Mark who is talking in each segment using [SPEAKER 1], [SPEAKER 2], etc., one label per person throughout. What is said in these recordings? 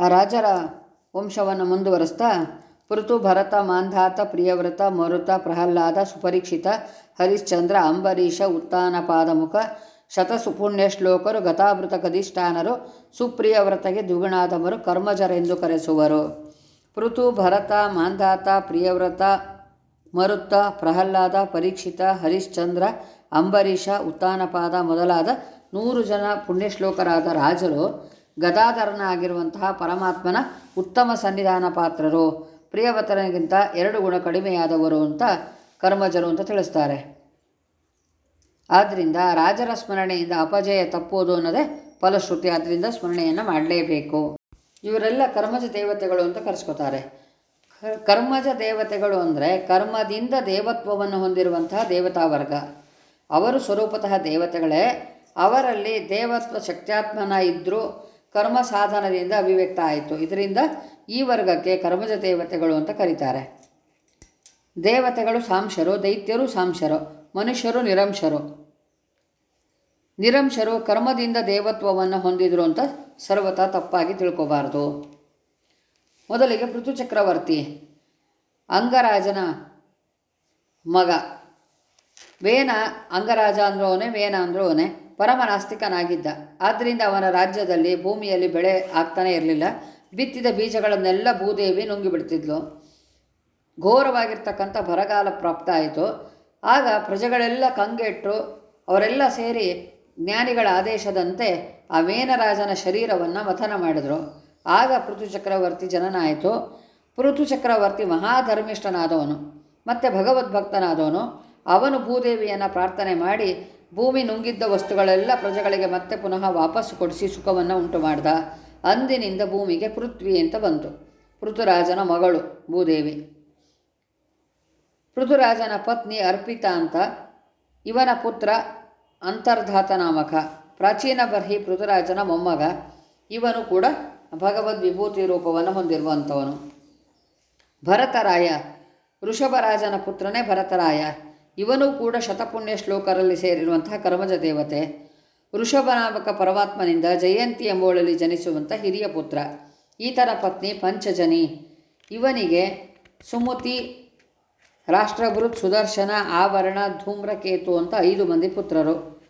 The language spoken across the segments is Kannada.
[SPEAKER 1] ಆ ರಾಜರ ವಂಶವನ್ನು ಮುಂದುವರೆಸ್ತಾ ಪೃಥು ಭರತ, ಮಾಂಧಾತ, ಪ್ರಿಯವ್ರತ, ಮರುತ, ಪ್ರಹ್ಲಾದ, ಸುಪರೀಕ್ಷಿತ, ಹರಿಶ್ಚಂದ್ರ, ಅಂಬರೀಷ ಉತ್ತಾನಪಾದಮುಖ ಶತಸುಪುಣ್ಯ ಶ್ಲೋಕರು, ಗತಾಮೃತ ಗದಿಷ್ಠಾನರು ಸುಪ್ರಿಯವ್ರತಗೆ ದ್ವಿಗುಣಾದಮರು ಕರ್ಮಜರೆಂದು ಕರೆಸುವರು. ಪೃಥು ಭರತ, ಮಾಂಧಾತ, ಪ್ರಿಯವ್ರತ ಮರುತ್ತ ಪ್ರಹ್ಲಾದ, ಪರೀಕ್ಷಿತ, ಹರಿಶ್ಚಂದ್ರ, ಅಂಬರೀಷ ಉತ್ತಾನಪಾದ ಮೊದಲಾದ ನೂರು ಜನ ಪುಣ್ಯಶ್ಲೋಕರಾದ ರಾಜರು ಗದಾಧರನಾಗಿರುವಂತಹ ಪರಮಾತ್ಮನ ಉತ್ತಮ ಸನ್ನಿಧಾನ ಪಾತ್ರರು. ಪ್ರಿಯವತನಗಿಂತ ಎರಡು ಗುಣ ಕಡಿಮೆಯಾದವರು ಅಂತ ಕರ್ಮಜರು ಅಂತ ತಿಳಿಸ್ತಾರೆ. ಆದ್ದರಿಂದ ರಾಜರ ಸ್ಮರಣೆಯಿಂದ ಅಪಜಯ ತಪ್ಪುವುದು ಅನ್ನೋದೇ ಫಲಶ್ರುತಿ. ಆದ್ದರಿಂದ ಸ್ಮರಣೆಯನ್ನು ಮಾಡಲೇಬೇಕು. ಇವರೆಲ್ಲ ಕರ್ಮಜ ದೇವತೆಗಳು ಅಂತ ಕರೆಸ್ಕೋತಾರೆ. ಕರ್ಮಜ ದೇವತೆಗಳು ಅಂದರೆ ಕರ್ಮದಿಂದ ದೇವತ್ವವನ್ನು ಹೊಂದಿರುವಂತಹ ದೇವತಾ ವರ್ಗ. ಅವರು ಸ್ವರೂಪತಃ ದೇವತೆಗಳೇ. ಅವರಲ್ಲಿ ದೇವತ್ವ ಶಕ್ತ್ಯಾತ್ಮನ ಇದ್ದರೂ ಕರ್ಮ ಸಾಧನದಿಂದ ಅಭಿವ್ಯಕ್ತ ಆಯಿತು. ಇದರಿಂದ ಈ ವರ್ಗಕ್ಕೆ ಕರ್ಮಜ ದೇವತೆಗಳು ಅಂತ ಕರೀತಾರೆ. ದೇವತೆಗಳು ಸಾಂಶರು, ದೈತ್ಯರು ಸಾಂಶರು, ಮನುಷ್ಯರು ನಿರಂಶರು. ನಿರಂಶರು ಕರ್ಮದಿಂದ ದೇವತ್ವವನ್ನು ಹೊಂದಿದ್ರು ಅಂತ ಸರ್ವತಾ ತಪ್ಪಾಗಿ ತಿಳ್ಕೋಬಾರ್ದು. ಮೊದಲಿಗೆ ಪೃಥು ಚಕ್ರವರ್ತಿ, ಅಂಗರಾಜನ ಮಗ. ವೇನ ಅಂಗರಾಜ ಅಂದ್ರೂ ಅವನೇ, ವೇನ ಅಂದ್ರೂ ಅವನೇ ಪರಮ ನಾಸ್ತಿಕನಾಗಿದ್ದ ಆದ್ದರಿಂದ ಅವನ ರಾಜ್ಯದಲ್ಲಿ ಭೂಮಿಯಲ್ಲಿ ಬೆಳೆ ಆಗ್ತಾನೆ ಇರಲಿಲ್ಲ. ಬಿತ್ತಿದ ಬೀಜಗಳನ್ನೆಲ್ಲ ಭೂದೇವಿ ನುಂಗಿಬಿಡ್ತಿದ್ಲು. ಘೋರವಾಗಿರ್ತಕ್ಕಂಥ ಬರಗಾಲ ಪ್ರಾಪ್ತ ಆಯಿತು ಆಗ ಪ್ರಜೆಗಳೆಲ್ಲ ಕಂಗೆಟ್ಟು ಅವರೆಲ್ಲ ಸೇರಿ ಜ್ಞಾನಿಗಳ ಆದೇಶದಂತೆ ಆ ವೇನರಾಜನ ಶರೀರವನ್ನು ಮಥನ ಮಾಡಿದರು. ಆಗ ಪೃಥು ಚಕ್ರವರ್ತಿ ಜನನ ಆಯಿತು ಪೃಥು ಚಕ್ರವರ್ತಿ ಮಹಾಧರ್ಮಿಷ್ಠನಾದವನು. ಮತ್ತು ಭಗವದ್ಭಕ್ತನಾದವನು. ಅವನು ಭೂದೇವಿಯನ್ನು ಪ್ರಾರ್ಥನೆ ಮಾಡಿ ಭೂಮಿ ನುಂಗಿದ್ದ ವಸ್ತುಗಳೆಲ್ಲ ಪ್ರಜೆಗಳಿಗೆ ಮತ್ತೆ ಪುನಃ ವಾಪಸ್ಸು ಕೊಡಿಸಿ ಸುಖವನ್ನು ಉಂಟು ಮಾಡ್ದ ಅಂದಿನಿಂದ ಭೂಮಿಗೆ ಪೃಥ್ವಿ ಅಂತ ಬಂತು. ಪೃಥುರಾಜನ ಮಗಳು ಭೂದೇವಿ. ಪೃಥುರಾಜನ ಪತ್ನಿ ಅರ್ಪಿತಾ ಅಂತ ಇವನ ಪುತ್ರ ಅಂತರ್ಧಾತ ನಾಮಕ. ಪ್ರಾಚೀನ ಬರ್ಹಿ ಪೃಥುರಾಜನ ಮೊಮ್ಮಗ. ಇವನು ಕೂಡ ಭಗವದ್ ವಿಭೂತಿ ರೂಪವನ್ನು ಹೊಂದಿರುವಂಥವನು ಭರತರಾಯ. ಋಷಭರಾಜನ ಪುತ್ರನೇ ಭರತರಾಯ. ಇವನೂ ಕೂಡ ಶತಪುಣ್ಯ ಶ್ಲೋಕರಲ್ಲಿ ಸೇರಿರುವಂತಹ ಕರ್ಮಜ ದೇವತೆ. ವೃಷಭನಾಮಕ ಪರಮಾತ್ಮನಿಂದ ಜಯಂತಿ ಎಂಬುವಳಲ್ಲಿ ಜನಿಸುವಂಥ ಹಿರಿಯ ಪುತ್ರ. ಈತನ ಪತ್ನಿ ಪಂಚಜನಿ. ಇವನಿಗೆ ಸುಮತಿ ರಾಷ್ಟ್ರಭೃತ್ ಸುದರ್ಶನ, ಆವರಣ, ಧೂಮ್ರಕೇತು ಅಂತ ಐದು ಮಂದಿ ಪುತ್ರರು.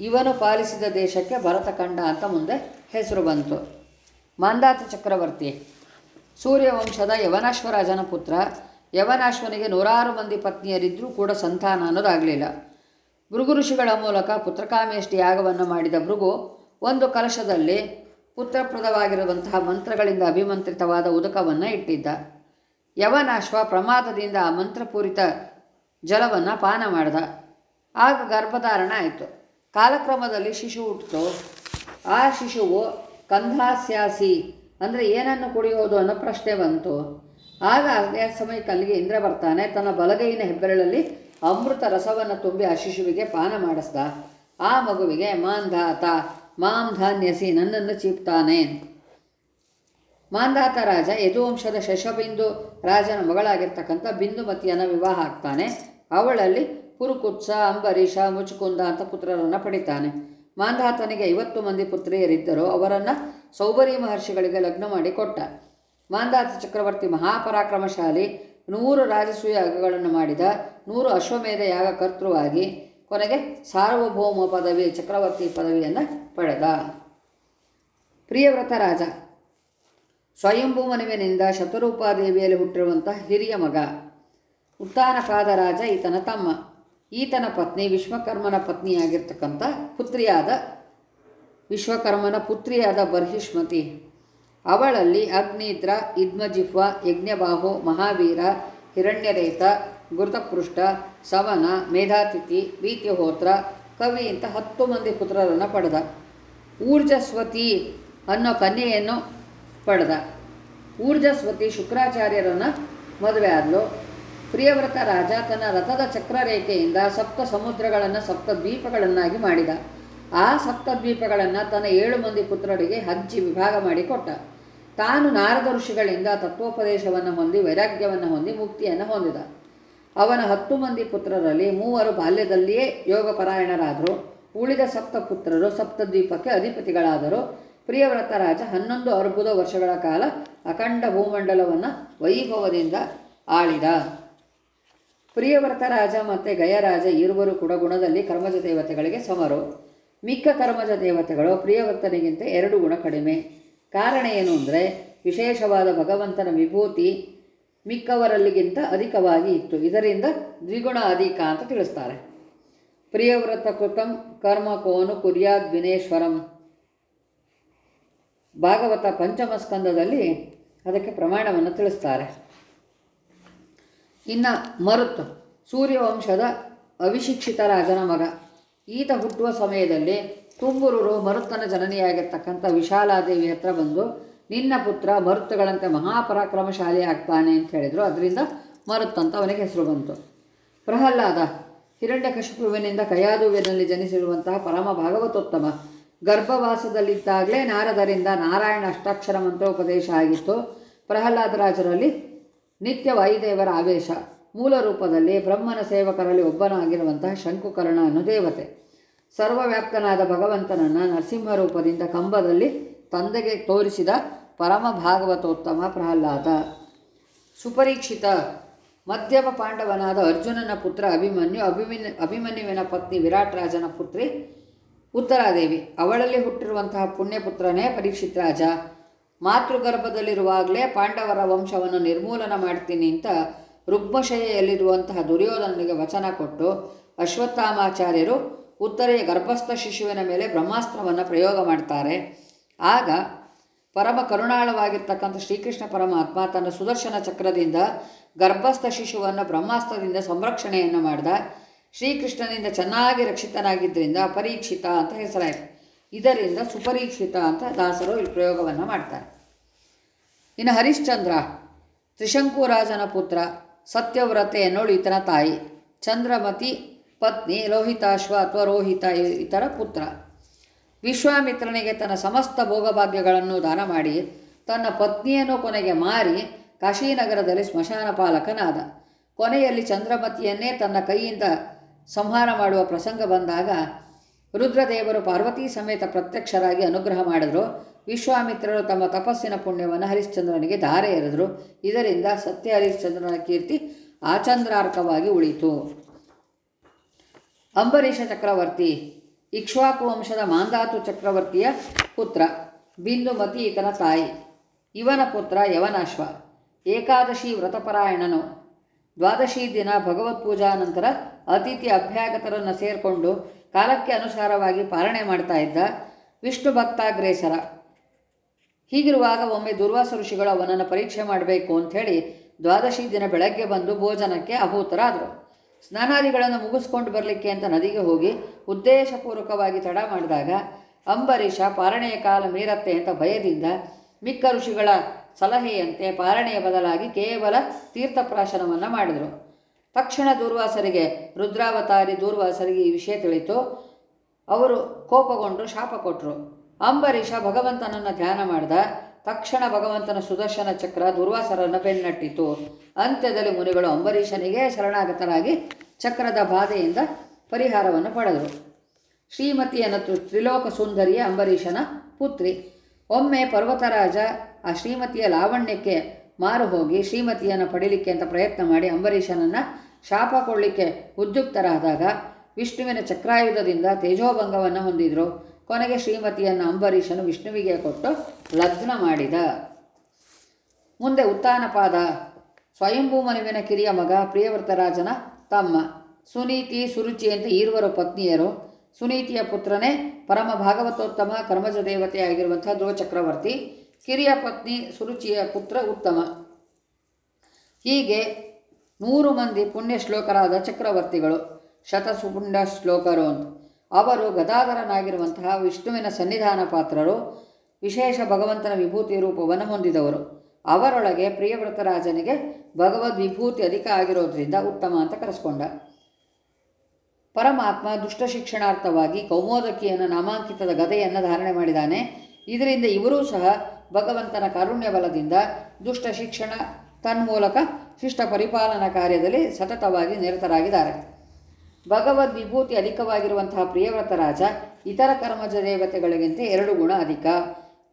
[SPEAKER 1] ಇವನು ಪಾಲಿಸಿದ ದೇಶಕ್ಕೆ ಭರತಖಂಡ ಅಂತ ಮುಂದೆ ಹೆಸರು ಬಂತು. ಮಾಂದಾತ ಚಕ್ರವರ್ತಿ. ಸೂರ್ಯವಂಶದ ಯವನಾಶ್ವರಾಜನ ಪುತ್ರ. ಯವನಾಶ್ವನಿಗೆ ನೂರಾರು ಮಂದಿ ಪತ್ನಿಯರಿದ್ದರೂ ಕೂಡ ಸಂತಾನ ಅನ್ನೋದಾಗಲಿಲ್ಲ. ಭೃಗು ಋಷಿಗಳ ಮೂಲಕ ಪುತ್ರಕಾಮೇಷ್ಟಿ ಯಾಗವನ್ನು ಮಾಡಿದ ಭೃಗು ಒಂದು ಕಲಶದಲ್ಲಿ ಪುತ್ರಪ್ರದವಾಗಿರುವಂತಹ ಮಂತ್ರಗಳಿಂದ ಅಭಿಮಂತ್ರಿತವಾದ ಉದಕವನ್ನು ಇಟ್ಟಿದ್ದ. ಯವನಾಶ್ವ ಪ್ರಮಾದದಿಂದ ಆ ಮಂತ್ರಪೂರಿತ ಜಲವನ್ನು ಪಾನ ಮಾಡಿದ. ಆಗ ಗರ್ಭಧಾರಣ ಆಯಿತು. ಕಾಲಕ್ರಮದಲ್ಲಿ ಶಿಶು ಹುಟ್ಟಿತು. ಆ ಶಿಶುವು ಕಂಧಾಸ್ಯಾಸಿ ಅಂದರೆ ಏನನ್ನು ಕುಡಿಯೋದು ಅನ್ನೋ ಪ್ರಶ್ನೆ ಬಂತು. ಆಗ ಅದೇ ಸಮಯಕ್ಕೆ ಅಲ್ಲಿಗೆ ಇಂದ್ರ ಬರ್ತಾನೆ. ತನ್ನ ಬಲಗೈನ ಹೆಬ್ಬೆರಳಲ್ಲಿ ಅಮೃತ ರಸವನ್ನು ತುಂಬಿ ಆ ಶಿಶುವಿಗೆ ಪಾನ ಮಾಡಿಸ್ದ. ಆ ಮಗುವಿಗೆ ಮಾಂಧಾತ ಮಾಂ ಧಾನ್ಯಸಿ, ನನ್ನನ್ನು ಚೀಪ್ತಾನೆ. ಮಾಂಧಾತ ರಾಜ ಯದುವಂಶದ ಶಶಬಿಂದು ರಾಜನ ಮಗಳಾಗಿರ್ತಕ್ಕಂಥ ಬಿಂದುಮತಿಯನ್ನು ವಿವಾಹ ಆಗ್ತಾನೆ. ಅವಳಲ್ಲಿ ಪುರುಕುತ್ಸ, ಅಂಬರೀಷ, ಮುಚುಕುಂದ ಅಂತ ಪುತ್ರರನ್ನು ಪಡಿತಾನೆ. ಮಾಂಧಾತನಿಗೆ ಐವತ್ತು ಮಂದಿ ಪುತ್ರಿಯರಿದ್ದರು. ಅವರನ್ನು ಸೌಬರಿ ಮಹರ್ಷಿಗಳಿಗೆ ಲಗ್ನ ಮಾಡಿ ಕೊಟ್ಟ. ಮಾಂಧಾತ ಚಕ್ರವರ್ತಿ ಮಹಾಪರಾಕ್ರಮಶಾಲಿ ನೂರು ರಾಜಸೂಯ ಯಾಗಗಳನ್ನು ಮಾಡಿದ, ನೂರು ಅಶ್ವಮೇಧ ಯಾಗ ಕರ್ತೃವಾಗಿ ಕೊನೆಗೆ ಸಾರ್ವಭೌಮ ಪದವಿ, ಚಕ್ರವರ್ತಿ ಪದವಿಯನ್ನು ಪಡೆದ. ಪ್ರಿಯವ್ರತ ರಾಜ, ಸ್ವಯಂಭೂ ಮನುವಿನಿಂದ ಶತರೂಪಾದೇವಿಯಲ್ಲಿ ಹುಟ್ಟಿರುವಂಥ ಹಿರಿಯ ಮಗ ಉತ್ತಾನಕಾದ ರಾಜ, ಈತನ ತಮ್ಮ. ಈತನ ಪತ್ನಿ ವಿಶ್ವಕರ್ಮನ ಪತ್ನಿಯಾಗಿರ್ತಕ್ಕಂಥ ಪುತ್ರಿಯಾದ ವಿಶ್ವಕರ್ಮನ ಪುತ್ರಿಯಾದ ಬರ್ಹಿಷ್ಮತಿ. ಅವಳಲ್ಲಿ ಅಗ್ನಿದ್ರ, ಇದ್ಮಜಿಹ್ವ, ಯಜ್ಞಬಾಹು, ಮಹಾವೀರ, ಹಿರಣ್ಯರೇತ ಗುರುತಪೃಷ್ಟ ಸವನ, ಮೇಧಾತಿಥಿ, ವೀತ್ಯಹೋತ್ರ, ಕವಿ ಅಂತ ಹತ್ತು ಮಂದಿ ಪುತ್ರರನ್ನು ಪಡೆದ. ಊರ್ಜಸ್ವತಿ ಅನ್ನೋ ಕನ್ಯೆಯನ್ನು ಪಡೆದ. ಊರ್ಜಸ್ವತಿ ಶುಕ್ರಾಚಾರ್ಯರನ್ನು ಮದುವೆ ಆದಳು ಪ್ರಿಯವ್ರತ ರಾಜ ತನ್ನ ರಥದ ಚಕ್ರರೇಖೆಯಿಂದ ಸಪ್ತ ಸಮುದ್ರಗಳನ್ನು, ಸಪ್ತ ದ್ವೀಪಗಳನ್ನಾಗಿ ಮಾಡಿದ. ಆ ಸಪ್ತ ದ್ವೀಪಗಳನ್ನು ತನ್ನ ಏಳು ಮಂದಿ ಪುತ್ರರಿಗೆ ಹಜ್ಜಿ ವಿಭಾಗ ಮಾಡಿ ಕೊಟ್ಟ. ತಾನು ನಾರದ ಋಷಿಗಳಿಂದ ತತ್ವೋಪದೇಶವನ್ನು ಹೊಂದಿ ವೈರಾಗ್ಯವನ್ನು ಹೊಂದಿ ಮುಕ್ತಿಯನ್ನು ಹೊಂದಿದ. ಅವನ ಹತ್ತು ಮಂದಿ ಪುತ್ರರಲ್ಲಿ ಮೂವರು ಬಾಲ್ಯದಲ್ಲಿಯೇ ಯೋಗ ಪರಾಯಣರಾದರು ಉಳಿದ ಸಪ್ತ ಪುತ್ರರು ಸಪ್ತದ್ವೀಪಕ್ಕೆ ಅಧಿಪತಿಗಳಾದರು. ಪ್ರಿಯವ್ರತ ರಾಜ ಹನ್ನೊಂದು ಅರ್ಬುದ ವರ್ಷಗಳ ಕಾಲ ಅಖಂಡ ಭೂಮಂಡಲವನ್ನು ವೈಭವದಿಂದ ಆಳಿದ. ಪ್ರಿಯವ್ರತ ರಾಜ ಮತ್ತು ಗಯರಾಜ ಇರುವರು ಕೂಡ ಗುಣದಲ್ಲಿ ಕರ್ಮಜ ದೇವತೆಗಳಿಗೆ ಸಮರು. ಮಿಕ್ಕ ಕರ್ಮಜ ದೇವತೆಗಳು ಪ್ರಿಯವ್ರತನಿಗಿಂತ ಎರಡು ಗುಣ ಕಡಿಮೆ. ಕಾರಣ ಏನು ಅಂದರೆ ವಿಶೇಷವಾದ ಭಗವಂತನ ವಿಭೂತಿ ಮಿಕ್ಕವರಲ್ಲಿಗಿಂತ ಅಧಿಕವಾಗಿ ಇತ್ತು. ಇದರಿಂದ ದ್ವಿಗುಣ ಅಧಿಕ ಅಂತ ತಿಳಿಸ್ತಾರೆ. ಪ್ರಿಯವ್ರತ ಕೃತಂ ಕರ್ಮ ಕೋನು ಕುರ್ಯಾದ್ ವಿನೇಶ್ವರಂ. ಭಾಗವತ ಪಂಚಮ ಸ್ಕಂದದಲ್ಲಿ ಅದಕ್ಕೆ ಪ್ರಮಾಣವನ್ನು ತಿಳಿಸ್ತಾರೆ. ಇನ್ನು ಮರುತ್, ಸೂರ್ಯವಂಶದ ಅವಿಶಿಕ್ಷಿತ ರಾಜನ ಮಗ. ಈತ ಹುಟ್ಟುವ ಸಮಯದಲ್ಲಿ ತುಂಬುರೂರು ಮರುತ್ತನ ಜನನಿಯಾಗಿರ್ತಕ್ಕಂಥ ವಿಶಾಲಾದೇವಿ ಹತ್ರ ಬಂದು, ನಿನ್ನ ಪುತ್ರ ಮರುತ್ತುಗಳಂತೆ ಮಹಾಪರಾಕ್ರಮಶಾಲಿ ಆಗ್ತಾನೆ ಅಂತ ಹೇಳಿದರು. ಅದರಿಂದ ಮರುತ್ ಅಂತ ಅವನಿಗೆ ಹೆಸರು ಬಂತು. ಪ್ರಹ್ಲಾದ ಹಿರಣ್ಯಕಶಿಪುವಿನಿಂದ ಕಯಾದುವಿನಲ್ಲಿ ಜನಿಸಿರುವಂತಹ ಪರಮ ಭಾಗವತೋತ್ತಮ. ಗರ್ಭವಾಸದಲ್ಲಿದ್ದಾಗಲೇ ನಾರದರಿಂದ ನಾರಾಯಣ ಅಷ್ಟಾಕ್ಷರ ಮಂತ್ರೋಪದೇಶ ಆಗಿತ್ತು. ಪ್ರಹ್ಲಾದರಾಜರಲ್ಲಿ ನಿತ್ಯ ವಾಯುದೇವರ ಆವೇಶ. ಮೂಲ ರೂಪದಲ್ಲಿ ಬ್ರಹ್ಮನ ಸೇವಕರಲ್ಲಿ ಒಬ್ಬನಾಗಿರುವಂತಹ ಶಂಕುಕರ್ಣ ಅನ್ನೋ ದೇವತೆ. ಸರ್ವವ್ಯಾಪ್ತನಾದ ಭಗವಂತನನ್ನು ನರಸಿಂಹ ರೂಪದಿಂದ ಕಂಬದಲ್ಲಿ ತಂದೆಗೆ ತೋರಿಸಿದ ಪರಮ ಭಾಗವತೋತ್ತಮ ಪ್ರಹ್ಲಾದ. ಸುಪರೀಕ್ಷಿತ ಮಧ್ಯಮ ಪಾಂಡವನಾದ ಅರ್ಜುನನ ಪುತ್ರ ಅಭಿಮನ್ಯು ಅಭಿಮನ್ಯು, ಅಭಿಮನ್ಯುವಿನ ಪತ್ನಿ ವಿರಾಟ್ ರಾಜನ ಪುತ್ರಿ ಉತ್ತರಾದೇವಿ. ಅವಳಲ್ಲಿ ಹುಟ್ಟಿರುವಂತಹ ಪುಣ್ಯಪುತ್ರನೇ ಪರೀಕ್ಷಿತ್ ರಾಜ. ಮಾತೃಗರ್ಭದಲ್ಲಿರುವಾಗಲೇ ಪಾಂಡವರ ವಂಶವನ್ನು ನಿರ್ಮೂಲನ ಮಾಡ್ತೀನಿ ಅಂತ ರುಗ್ಮಶಯೆಯಲ್ಲಿರುವಂತಹ ದುರ್ಯೋಧನನಿಗೆ ವಚನ ಕೊಟ್ಟು ಅಶ್ವತ್ಥಾಮಾಚಾರ್ಯರು ಉತ್ತರೆಯ ಗರ್ಭಸ್ಥ ಶಿಶುವಿನ ಮೇಲೆ ಬ್ರಹ್ಮಾಸ್ತ್ರವನ್ನು ಪ್ರಯೋಗ ಮಾಡ್ತಾರೆ. ಆಗ ಪರಮ ಕರುಣಾಳವಾಗಿರ್ತಕ್ಕಂಥ ಶ್ರೀಕೃಷ್ಣ ಪರಮಾತ್ಮ ತನ್ನ ಸುದರ್ಶನ ಚಕ್ರದಿಂದ ಗರ್ಭಸ್ಥ ಶಿಶುವನ್ನು ಬ್ರಹ್ಮಾಸ್ತ್ರದಿಂದ ಸಂರಕ್ಷಣೆಯನ್ನು ಮಾಡಿದ. ಶ್ರೀಕೃಷ್ಣನಿಂದ ಚೆನ್ನಾಗಿ ರಕ್ಷಿತನಾಗಿದ್ದರಿಂದ ಅಪರೀಕ್ಷಿತ ಅಂತ ಹೆಸರಾಯಿತು. ಇದರಿಂದ ಸುಪರೀಕ್ಷಿತ ಅಂತ ದಾಸರು ಇಲ್ಲಿ ಪ್ರಯೋಗವನ್ನು ಮಾಡ್ತಾರೆ. ಇನ್ನು ಹರಿಶ್ಚಂದ್ರ ತ್ರಿಶಂಕು ರಾಜನ ಪುತ್ರ, ಸತ್ಯವ್ರತೆ ಎನ್ನೋಳು ಈತನ ತಾಯಿ. ಚಂದ್ರಮತಿ ಪತ್ನಿ ಲೋಹಿತಾಶ್ವ ಅಥವಾ ರೋಹಿತ ಇತರ ಪುತ್ರ. ವಿಶ್ವಾಮಿತ್ರನಿಗೆ ತನ್ನ ಸಮಸ್ತ ಭೋಗಭಾಗ್ಯಗಳನ್ನು ದಾನ ಮಾಡಿ, ತನ್ನ ಪತ್ನಿಯನ್ನು ಕೊನೆಗೆ ಮಾರಿ ಕಾಶೀನಗರದಲ್ಲಿ ಸ್ಮಶಾನ ಪಾಲಕನಾದ. ಕೊನೆಯಲ್ಲಿ ಚಂದ್ರಮತಿಯನ್ನೇ ತನ್ನ ಕೈಯಿಂದ ಸಂಹಾರ ಮಾಡುವ ಪ್ರಸಂಗ ಬಂದಾಗ ರುದ್ರದೇವರು ಪಾರ್ವತಿ ಸಮೇತ ಪ್ರತ್ಯಕ್ಷರಾಗಿ ಅನುಗ್ರಹ ಮಾಡಿದರು. ವಿಶ್ವಾಮಿತ್ರರು ತಮ್ಮ ತಪಸ್ಸಿನ ಪುಣ್ಯವನ್ನು ಹರಿಶ್ಚಂದ್ರನಿಗೆ ಧಾರೆ ಎರೆದರು. ಇದರಿಂದ ಸತ್ಯ ಹರಿಶ್ಚಂದ್ರನ ಕೀರ್ತಿ ಆಚಂದ್ರಾರ್ಕವಾಗಿ ಉಳಿತು ಅಂಬರೀಷ ಚಕ್ರವರ್ತಿ, ಇಕ್ಷ್ವಾಕು ವಂಶದ ಮಾಂಧಾತು ಚಕ್ರವರ್ತಿಯ ಪುತ್ರ ಬಿಂದುಮತಿ ಈತನ ತಾಯಿ. ಇವನ ಪುತ್ರ ಯವನಾಶ್ವ. ಏಕಾದಶಿ ವ್ರತಪರಾಯಣನು. ದ್ವಾದಶಿ ದಿನ ಭಗವತ್ ಪೂಜಾ ನಂತರ ಅತಿಥಿ ಅಭ್ಯಾಗತರನ್ನು ಸೇರಿಕೊಂಡು ಕಾಲಕ್ಕೆ ಅನುಸಾರವಾಗಿ ಪಾಲನೆ ಮಾಡ್ತಾ ಇದ್ದ ವಿಷ್ಣು ಭಕ್ತಾಗ್ರೇಸರ. ಹೀಗಿರುವಾಗ ಒಮ್ಮೆ ದುರ್ವಾಸ ಋಷಿಗಳು ಅವನನ್ನು ಪರೀಕ್ಷೆ ಮಾಡಬೇಕು ಅಂಥೇಳಿ ದ್ವಾದಶಿ ದಿನ ಬೆಳಗ್ಗೆ ಬಂದು ಭೋಜನಕ್ಕೆ ಅಭೂತರಾದರು ಸ್ನಾನಾದಿಗಳನ್ನು ಮುಗಿಸ್ಕೊಂಡು ಬರಲಿಕ್ಕೆ ಅಂತ ನದಿಗೆ ಹೋಗಿ ಉದ್ದೇಶಪೂರ್ವಕವಾಗಿ ತಡ ಮಾಡಿದಾಗ ಅಂಬರೀಷ ಪಾರಣೆಯ ಕಾಲ ಮೀರತ್ತೆ ಅಂತ ಭಯದಿಂದ ಮಿಕ್ಕ ಋಷಿಗಳ ಸಲಹೆಯಂತೆ ಪಾರಣೆಯ ಬದಲಾಗಿ ಕೇವಲ ತೀರ್ಥಪ್ರಾಶನವನ್ನು ಮಾಡಿದರು. ತಕ್ಷಣ ದೂರ್ವಾಸರಿಗೆ, ರುದ್ರಾವತಾರಿ ದೂರ್ವಾಸರಿಗೆ ಈ ವಿಷಯ ತಿಳಿತು. ಅವರು ಕೋಪಗೊಂಡು ಶಾಪ ಕೊಟ್ಟರು ಅಂಬರೀಷ ಭಗವಂತನನ್ನು ಧ್ಯಾನ ಮಾಡಿದ. ತಕ್ಷಣ ಭಗವಂತನ ಸುದರ್ಶನ ಚಕ್ರ ದುರ್ವಾಸರನ್ನು ಬೆನ್ನಟ್ಟಿತು. ಅಂತ್ಯದಲ್ಲಿ ಮುನಿಗಳು ಅಂಬರೀಷನಿಗೆ ಶರಣಾಗತರಾಗಿ ಚಕ್ರದ ಬಾಧೆಯಿಂದ ಪರಿಹಾರವನ್ನು ಪಡೆದರು. ಶ್ರೀಮತಿಯನ್ನು ತ್ರಿಲೋಕ ಸುಂದರಿಯ ಅಂಬರೀಷನ ಪುತ್ರಿ. ಒಮ್ಮೆ ಪರ್ವತರಾಜ ಆ ಶ್ರೀಮತಿಯ ಲಾವಣ್ಯಕ್ಕೆ ಮಾರು ಹೋಗಿ ಶ್ರೀಮತಿಯನ್ನು ಪಡೀಲಿಕ್ಕೆ ಅಂತ ಪ್ರಯತ್ನ ಮಾಡಿ ಅಂಬರೀಷನನ್ನು ಶಾಪ ಕೊಡಲಿಕ್ಕೆ ಉದ್ಯುಕ್ತರಾದಾಗ ವಿಷ್ಣುವಿನ ಚಕ್ರಾಯುಧದಿಂದ ತೇಜೋಭಂಗವನ್ನು ಹೊಂದಿದರು. ಕೊನೆಗೆ ಶ್ರೀಮತಿಯನ್ನು ಅಂಬರೀಷನು ವಿಷ್ಣುವಿಗೆ ಕೊಟ್ಟು ಲಗ್ನ ಮಾಡಿದ. ಮುಂದೆ ಉತ್ತಾನಪಾದ ಸ್ವಯಂಭೂಮನುವಿನ ಕಿರಿಯ ಮಗ ಪ್ರಿಯವ್ರತರಾಜನ ತಮ್ಮ. ಸುನೀತಿ, ಸುರುಚಿ ಅಂತ ಈರುವರು ಪತ್ನಿಯರು. ಸುನೀತಿಯ ಪುತ್ರನೇ ಪರಮ ಭಾಗವತೋತ್ತಮ, ಕರ್ಮಜ ದೇವತೆಯಾಗಿರುವಂಥ ಧ್ರುವ ಚಕ್ರವರ್ತಿ ಕಿರಿಯ ಪತ್ನಿ, ಸುರುಚಿಯ ಪುತ್ರ ಉತ್ತಮ. ಹೀಗೆ ನೂರು ಮಂದಿ ಪುಣ್ಯ ಶ್ಲೋಕರಾದ ಚಕ್ರವರ್ತಿಗಳು. ಶತಸುಪುಂಡ ಶ್ಲೋಕರು ಅಂತ. ಅವರು ಗದಾಧರನಾಗಿರುವಂತಹ ವಿಷ್ಣುವಿನ ಸನ್ನಿಧಾನ ಪಾತ್ರರು, ವಿಶೇಷ ಭಗವಂತನ ವಿಭೂತಿ ರೂಪವನ್ನು ಹೊಂದಿದವರು. ಅವರೊಳಗೆ ಪ್ರಿಯವ್ರತರಾಜನಿಗೆ ಭಗವದ್ ವಿಭೂತಿ ಅಧಿಕ ಆಗಿರೋದ್ರಿಂದ ಉತ್ತಮ ಅಂತ ಕರೆಸ್ಕೊಂಡ. ಪರಮಾತ್ಮ ದುಷ್ಟ ಶಿಕ್ಷಣಾರ್ಥವಾಗಿ ಕೌಮೋದಕಿಯನ್ನು ನಾಮಾಂಕಿತದ ಗದೆಯನ್ನು ಧಾರಣೆ ಮಾಡಿದ್ದಾನೆ ಇದರಿಂದ ಇವರೂ ಸಹ ಭಗವಂತನ ಕಾರುಣ್ಯ ಬಲದಿಂದ ದುಷ್ಟ ಶಿಕ್ಷಣ ತನ್ಮೂಲಕ ಶಿಷ್ಟ ಪರಿಪಾಲನಾ ಕಾರ್ಯದಲ್ಲಿ ಸತತವಾಗಿ ನಿರತರಾಗಿದ್ದಾರೆ. ಭಗವದ್ ವಿಭೂತಿ ಅಧಿಕವಾಗಿರುವಂತಹ ಪ್ರಿಯವ್ರತ ರಾಜ, ಇತರ ಕರ್ಮಜ ದೇವತೆಗಳಿಗಿಂತ ಎರಡು ಗುಣ ಅಧಿಕ.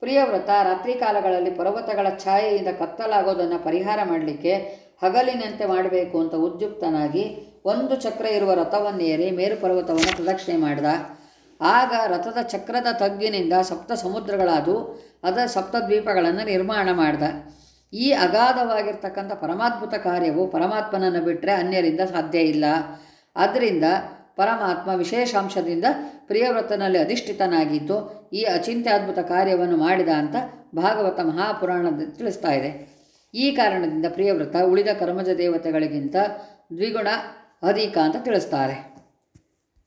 [SPEAKER 1] ಪ್ರಿಯವ್ರತ ರಾತ್ರಿ ಕಾಲಗಳಲ್ಲಿ ಪರ್ವತಗಳ ಛಾಯೆಯಿಂದ ಕತ್ತಲಾಗೋದನ್ನು ಪರಿಹಾರ ಮಾಡಲಿಕ್ಕೆ ಹಗಲಿನಂತೆ ಮಾಡಬೇಕು ಅಂತ ಉದ್ಯುಕ್ತನಾಗಿ ಒಂದು ಚಕ್ರ ಇರುವ ರಥವನ್ನೇರಿ ಮೇರು ಪರ್ವತವನ್ನು ಪ್ರದಕ್ಷಿಣೆ ಮಾಡಿದ. ಆಗ ರಥದ ಚಕ್ರದ ತಗ್ಗಿನಿಂದ ಸಪ್ತ ಸಮುದ್ರಗಳಾದು ಅದರ ಸಪ್ತದ್ವೀಪಗಳನ್ನು ನಿರ್ಮಾಣ ಮಾಡಿದ. ಈ ಅಗಾಧವಾಗಿರ್ತಕ್ಕಂಥ ಪರಮಾದ್ಭುತ ಕಾರ್ಯವು ಪರಮಾತ್ಮನನ್ನು ಬಿಟ್ಟರೆ ಅನ್ಯರಿಂದ ಸಾಧ್ಯ ಇಲ್ಲ. ಆದ್ದರಿಂದ ಪರಮಾತ್ಮ ವಿಶೇಷಾಂಶದಿಂದ ಪ್ರಿಯವ್ರತನಲ್ಲಿ ಅಧಿಷ್ಠಿತನಾಗಿದ್ದು ಈ ಅಚಿಂತ್ಯಾದ್ಭುತ ಕಾರ್ಯವನ್ನು ಮಾಡಿದ ಅಂತ ಭಾಗವತ ಮಹಾಪುರಾಣ ತಿಳಿಸ್ತಾ ಇದೆ. ಈ ಕಾರಣದಿಂದ ಪ್ರಿಯವ್ರತ ಉಳಿದ ಕರ್ಮಜ ದೇವತೆಗಳಿಗಿಂತ ದ್ವಿಗುಣ ಅಧಿಕ ಅಂತ ತಿಳಿಸ್ತಾರೆ.